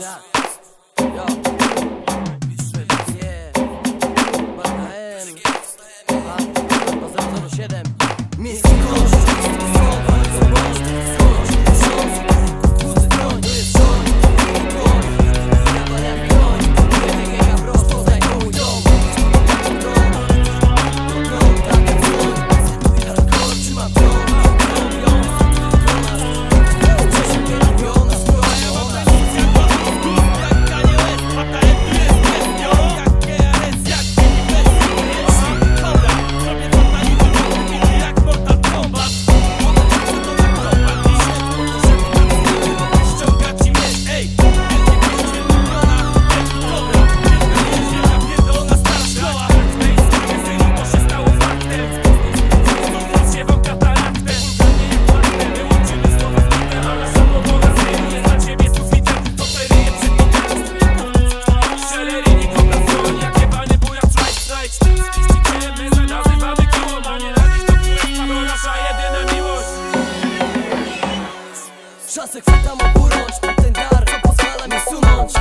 Tak. Yo. Yeah. Banda M. A, Banda 007. Miejski kosz. Czasem chwytam oburącz Ten dar, co pozwala mi sunąć